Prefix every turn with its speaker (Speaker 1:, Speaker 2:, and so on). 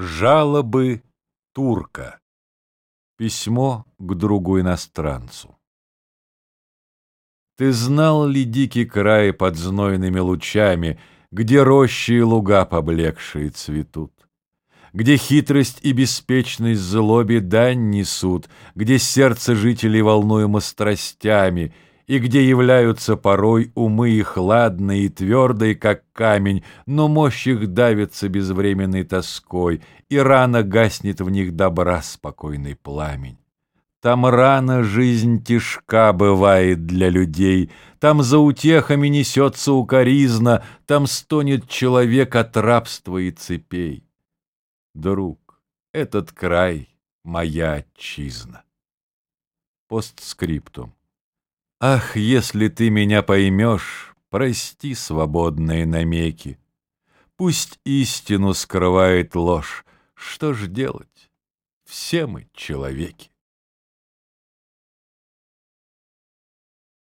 Speaker 1: Жалобы турка. Письмо к другу иностранцу. Ты знал ли дикий край под знойными лучами, Где рощи и луга поблекшие цветут? Где хитрость и беспечность злобе дань несут, Где сердце жителей волнуемо страстями — и где являются порой умы их ладные и твердые, как камень, но мощь их давится безвременной тоской, и рано гаснет в них добра спокойный пламень. Там рано жизнь тяжка бывает для людей, Там за утехами несется укоризна, Там стонет человек от рабства и цепей. Друг, этот край — моя отчизна. Постскриптум. Ах, если ты меня поймешь, прости свободные намеки. Пусть истину скрывает ложь, что ж делать? Все мы человеки.